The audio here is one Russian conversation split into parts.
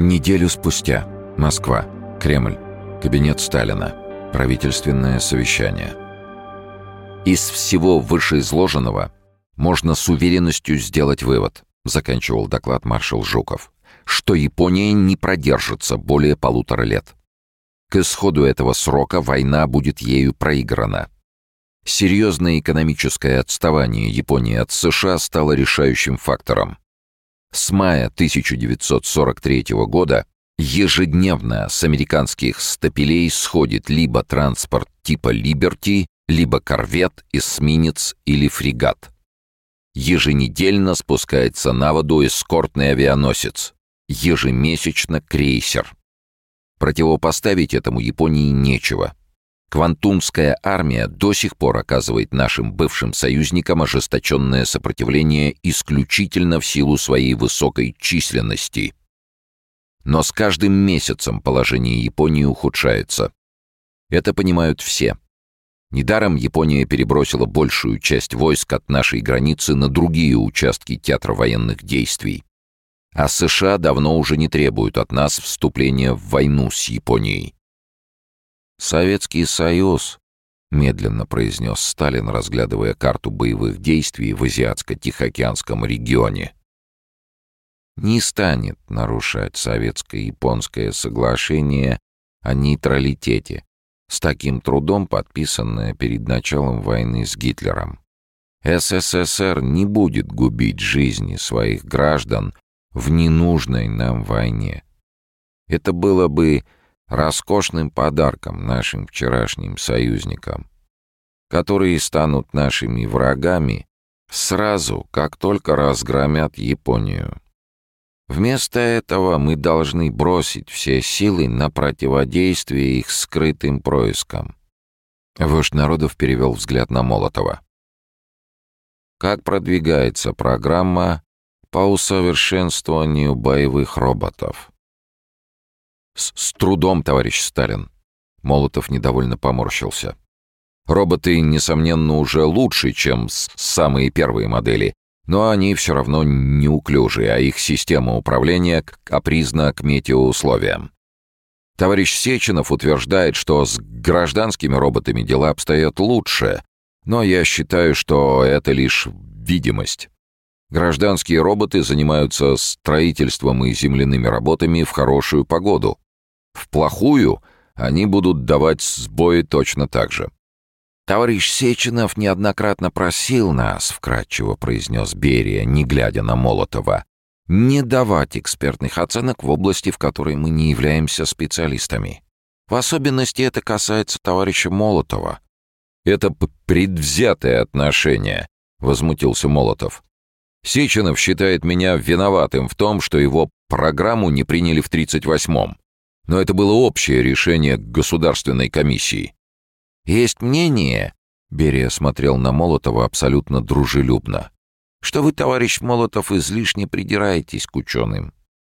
Неделю спустя. Москва. Кремль. Кабинет Сталина. Правительственное совещание. Из всего вышеизложенного можно с уверенностью сделать вывод, заканчивал доклад маршал Жуков, что Япония не продержится более полутора лет. К исходу этого срока война будет ею проиграна. Серьезное экономическое отставание Японии от США стало решающим фактором. С мая 1943 года ежедневно с американских стапелей сходит либо транспорт типа «Либерти», либо корвет, эсминец или фрегат. Еженедельно спускается на воду эскортный авианосец, ежемесячно крейсер. Противопоставить этому Японии нечего. Квантунская армия до сих пор оказывает нашим бывшим союзникам ожесточенное сопротивление исключительно в силу своей высокой численности. Но с каждым месяцем положение Японии ухудшается. Это понимают все. Недаром Япония перебросила большую часть войск от нашей границы на другие участки театра военных действий. А США давно уже не требуют от нас вступления в войну с Японией. «Советский Союз», — медленно произнес Сталин, разглядывая карту боевых действий в Азиатско-Тихоокеанском регионе, не станет нарушать советско-японское соглашение о нейтралитете, с таким трудом подписанное перед началом войны с Гитлером. СССР не будет губить жизни своих граждан в ненужной нам войне. Это было бы роскошным подарком нашим вчерашним союзникам, которые станут нашими врагами сразу, как только разгромят Японию. Вместо этого мы должны бросить все силы на противодействие их скрытым проискам. Вождь народов перевел взгляд на Молотова. Как продвигается программа по усовершенствованию боевых роботов? С, с трудом, товарищ Сталин. Молотов недовольно поморщился. Роботы, несомненно, уже лучше, чем самые первые модели, но они все равно неуклюжие, а их система управления капризна к метеоусловиям. Товарищ Сеченов утверждает, что с гражданскими роботами дела обстоят лучше, но я считаю, что это лишь видимость. Гражданские роботы занимаются строительством и земляными работами в хорошую погоду. В плохую они будут давать сбои точно так же. «Товарищ Сеченов неоднократно просил нас», — вкратчиво произнес Берия, не глядя на Молотова, «не давать экспертных оценок в области, в которой мы не являемся специалистами. В особенности это касается товарища Молотова». «Это предвзятое отношение», — возмутился Молотов. «Сеченов считает меня виноватым в том, что его программу не приняли в 38-м. Но это было общее решение Государственной комиссии. «Есть мнение», — Берия смотрел на Молотова абсолютно дружелюбно, «что вы, товарищ Молотов, излишне придираетесь к ученым,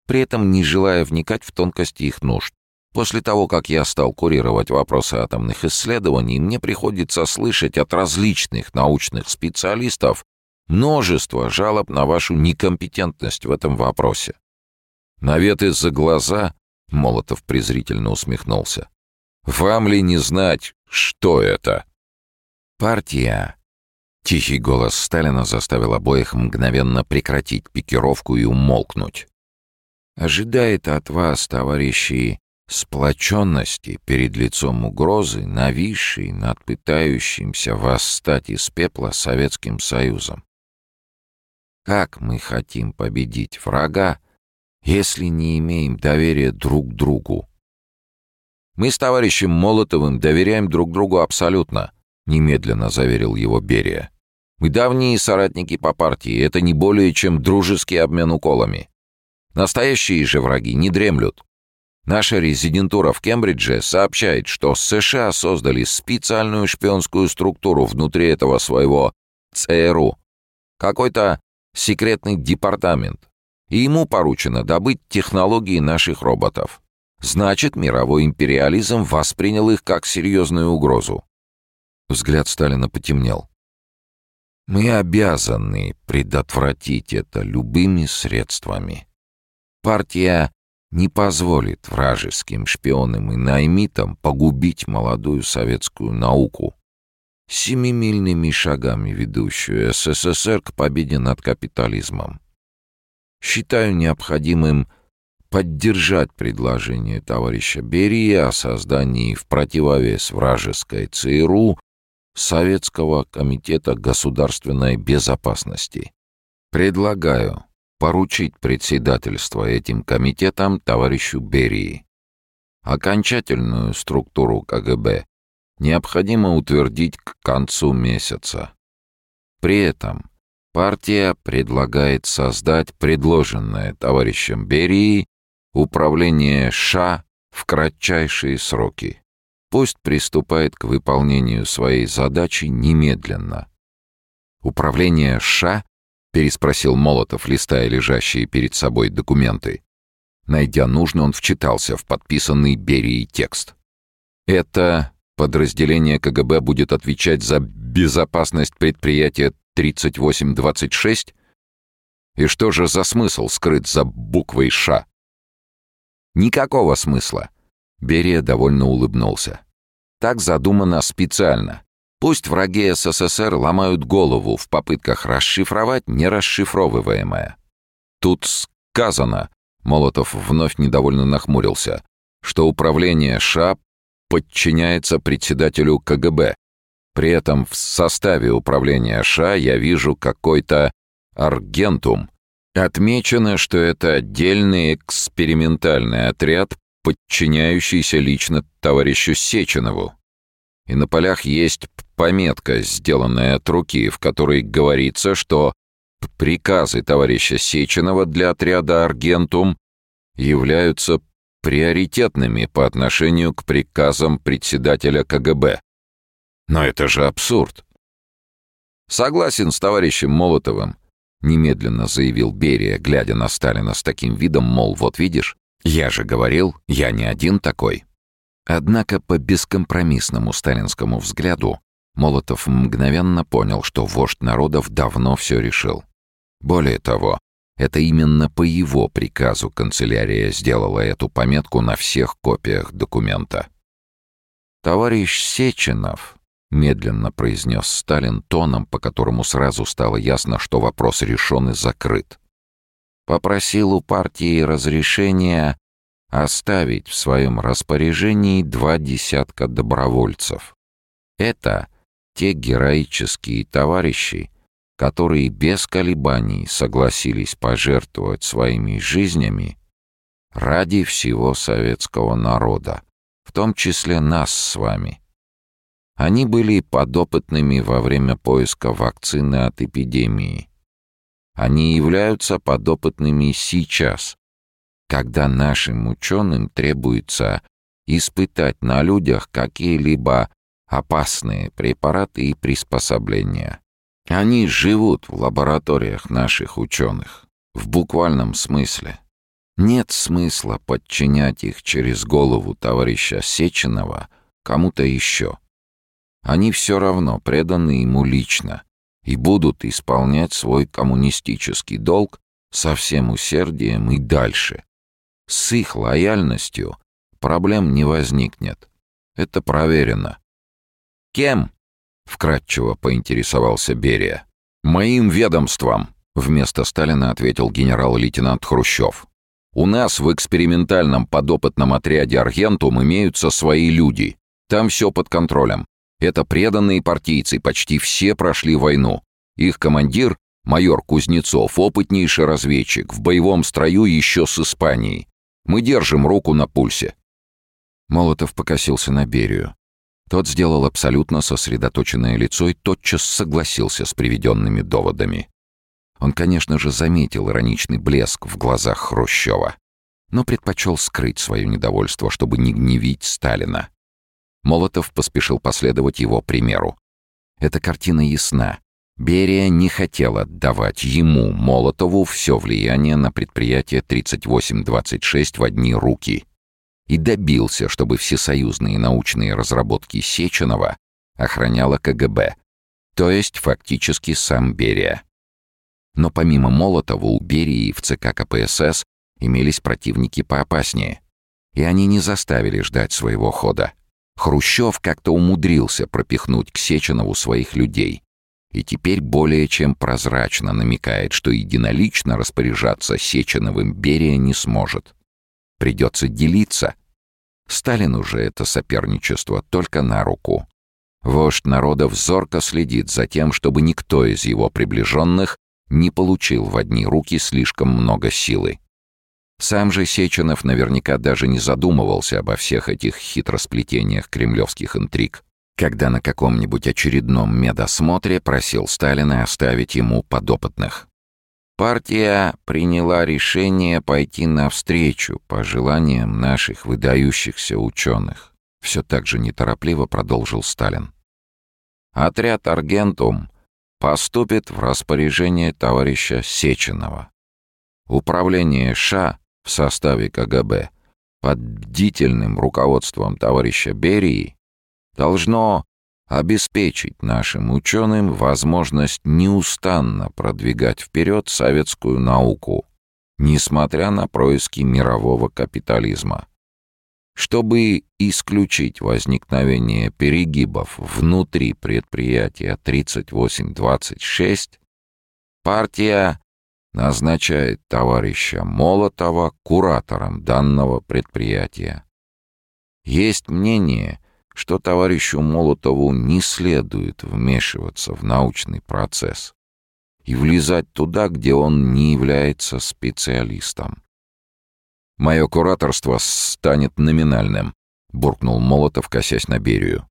при этом не желая вникать в тонкости их нужд. После того, как я стал курировать вопросы атомных исследований, мне приходится слышать от различных научных специалистов множество жалоб на вашу некомпетентность в этом вопросе. Наветы за глаза Молотов презрительно усмехнулся. «Вам ли не знать, что это?» «Партия». Тихий голос Сталина заставил обоих мгновенно прекратить пикировку и умолкнуть. «Ожидает от вас, товарищи, сплоченности перед лицом угрозы, нависшей над пытающимся восстать из пепла Советским Союзом. Как мы хотим победить врага, если не имеем доверия друг другу. «Мы с товарищем Молотовым доверяем друг другу абсолютно», — немедленно заверил его Берия. «Мы давние соратники по партии, это не более чем дружеский обмен уколами. Настоящие же враги не дремлют. Наша резидентура в Кембридже сообщает, что США создали специальную шпионскую структуру внутри этого своего ЦРУ. Какой-то секретный департамент, и ему поручено добыть технологии наших роботов. Значит, мировой империализм воспринял их как серьезную угрозу. Взгляд Сталина потемнел. Мы обязаны предотвратить это любыми средствами. Партия не позволит вражеским шпионам и наймитам погубить молодую советскую науку, семимильными шагами ведущую СССР к победе над капитализмом. Считаю необходимым поддержать предложение товарища Берии о создании в противовес вражеской ЦРУ Советского комитета государственной безопасности. Предлагаю поручить председательство этим комитетам товарищу Берии. Окончательную структуру КГБ необходимо утвердить к концу месяца. При этом партия предлагает создать предложенное товарищем Берии управление ША в кратчайшие сроки. Пусть приступает к выполнению своей задачи немедленно. Управление ША — переспросил Молотов, листая лежащие перед собой документы. Найдя нужный, он вчитался в подписанный Берией текст. «Это подразделение КГБ будет отвечать за безопасность предприятия 3826? И что же за смысл скрыт за буквой «Ш»?» «Никакого смысла», — Берия довольно улыбнулся. «Так задумано специально. Пусть враги СССР ломают голову в попытках расшифровать нерасшифровываемое. Тут сказано, Молотов вновь недовольно нахмурился, что управление ША подчиняется председателю КГБ. При этом в составе управления ША я вижу какой-то аргентум. Отмечено, что это отдельный экспериментальный отряд, подчиняющийся лично товарищу Сеченову. И на полях есть пометка, сделанная от руки, в которой говорится, что приказы товарища Сеченова для отряда «Аргентум» являются приоритетными по отношению к приказам председателя КГБ. Но это же абсурд. Согласен с товарищем Молотовым, немедленно заявил Берия, глядя на Сталина с таким видом, мол, вот видишь, я же говорил, я не один такой. Однако по бескомпромиссному сталинскому взгляду Молотов мгновенно понял, что вождь народов давно все решил. Более того, это именно по его приказу канцелярия сделала эту пометку на всех копиях документа. «Товарищ Сеченов», — медленно произнес Сталин тоном, по которому сразу стало ясно, что вопрос решен и закрыт, попросил у партии разрешения оставить в своем распоряжении два десятка добровольцев. Это те героические товарищи, которые без колебаний согласились пожертвовать своими жизнями ради всего советского народа, в том числе нас с вами. Они были подопытными во время поиска вакцины от эпидемии. Они являются подопытными сейчас, когда нашим ученым требуется испытать на людях какие-либо опасные препараты и приспособления. Они живут в лабораториях наших ученых, в буквальном смысле. Нет смысла подчинять их через голову товарища Сеченова кому-то еще. Они все равно преданы ему лично и будут исполнять свой коммунистический долг со всем усердием и дальше. С их лояльностью проблем не возникнет. Это проверено. «Кем?» — вкратчиво поинтересовался Берия. «Моим ведомством», — вместо Сталина ответил генерал-лейтенант Хрущев. «У нас в экспериментальном подопытном отряде «Аргентум» имеются свои люди. Там все под контролем. Это преданные партийцы, почти все прошли войну. Их командир, майор Кузнецов, опытнейший разведчик, в боевом строю еще с Испанией. Мы держим руку на пульсе». Молотов покосился на Берию. Тот сделал абсолютно сосредоточенное лицо и тотчас согласился с приведенными доводами. Он, конечно же, заметил ироничный блеск в глазах Хрущева, но предпочел скрыть свое недовольство, чтобы не гневить Сталина. Молотов поспешил последовать его примеру. Эта картина ясна. Берия не хотел отдавать ему, Молотову, все влияние на предприятие 3826 в одни руки — и добился, чтобы всесоюзные научные разработки Сеченова охраняла КГБ, то есть фактически сам Берия. Но помимо Молотова у Берии в ЦК КПСС имелись противники поопаснее. И они не заставили ждать своего хода. Хрущев как-то умудрился пропихнуть к Сеченову своих людей. И теперь более чем прозрачно намекает, что единолично распоряжаться Сеченовым Берия не сможет. Придется делиться. Сталин уже это соперничество только на руку. Вождь народов зорко следит за тем, чтобы никто из его приближенных не получил в одни руки слишком много силы. Сам же Сеченов наверняка даже не задумывался обо всех этих хитросплетениях кремлевских интриг, когда на каком-нибудь очередном медосмотре просил Сталина оставить ему подопытных. Партия приняла решение пойти навстречу пожеланиям наших выдающихся ученых. Все так же неторопливо продолжил Сталин. Отряд «Аргентум» поступит в распоряжение товарища Сеченова. Управление ША в составе КГБ под бдительным руководством товарища Берии должно обеспечить нашим ученым возможность неустанно продвигать вперед советскую науку, несмотря на происки мирового капитализма. Чтобы исключить возникновение перегибов внутри предприятия 3826, партия назначает товарища Молотова куратором данного предприятия. Есть мнение, что товарищу Молотову не следует вмешиваться в научный процесс и влезать туда, где он не является специалистом. «Мое кураторство станет номинальным», — буркнул Молотов, косясь на Берию.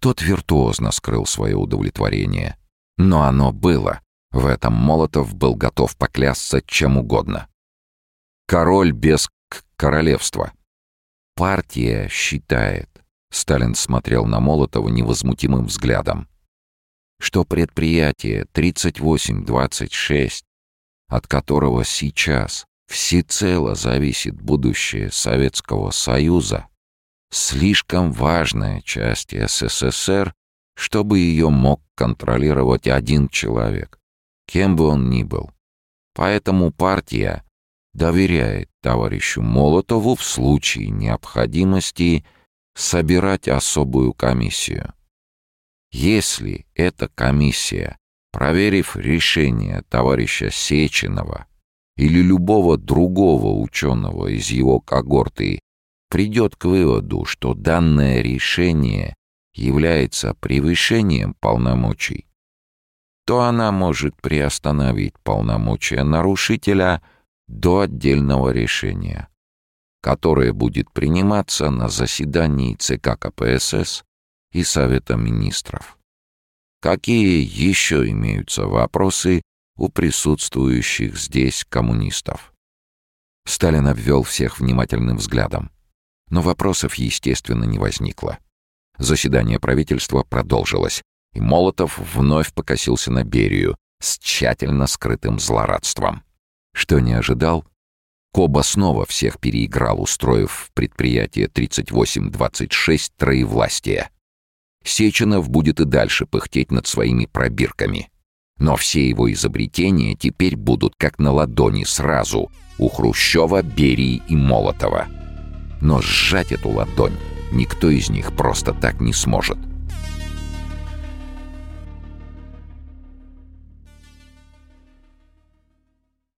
Тот виртуозно скрыл свое удовлетворение. Но оно было. В этом Молотов был готов поклясться чем угодно. Король без королевства. Партия считает, Сталин смотрел на Молотова невозмутимым взглядом, что предприятие 3826, от которого сейчас всецело зависит будущее Советского Союза, слишком важная часть СССР, чтобы ее мог контролировать один человек кем бы он ни был. Поэтому партия доверяет товарищу Молотову в случае необходимости собирать особую комиссию. Если эта комиссия, проверив решение товарища Сеченова или любого другого ученого из его когорты, придет к выводу, что данное решение является превышением полномочий, то она может приостановить полномочия нарушителя до отдельного решения, которое будет приниматься на заседании ЦК КПСС и Совета Министров. Какие еще имеются вопросы у присутствующих здесь коммунистов? Сталин обвел всех внимательным взглядом. Но вопросов, естественно, не возникло. Заседание правительства продолжилось, и Молотов вновь покосился на Берию с тщательно скрытым злорадством. Что не ожидал? Коба снова всех переиграл, устроив в предприятие 3826 троевластия. Сеченов будет и дальше пыхтеть над своими пробирками. Но все его изобретения теперь будут как на ладони сразу у Хрущева, Берии и Молотова. Но сжать эту ладонь никто из них просто так не сможет —